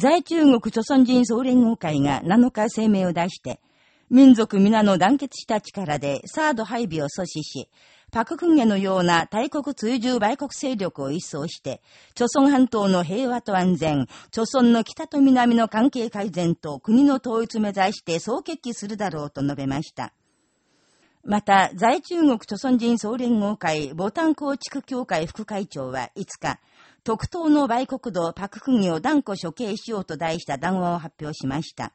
在中国朝鮮人総連合会が7日声明を出して、民族皆の団結した力でサード配備を阻止し、パククンゲのような大国追従売国勢力を一掃して、朝鮮半島の平和と安全、朝鮮の北と南の関係改善と国の統一目指して総決起するだろうと述べました。また、在中国著村人総連合会ボタン構築協会副会長は5日、特等の売国道パククギを断固処刑しようと題した談話を発表しました。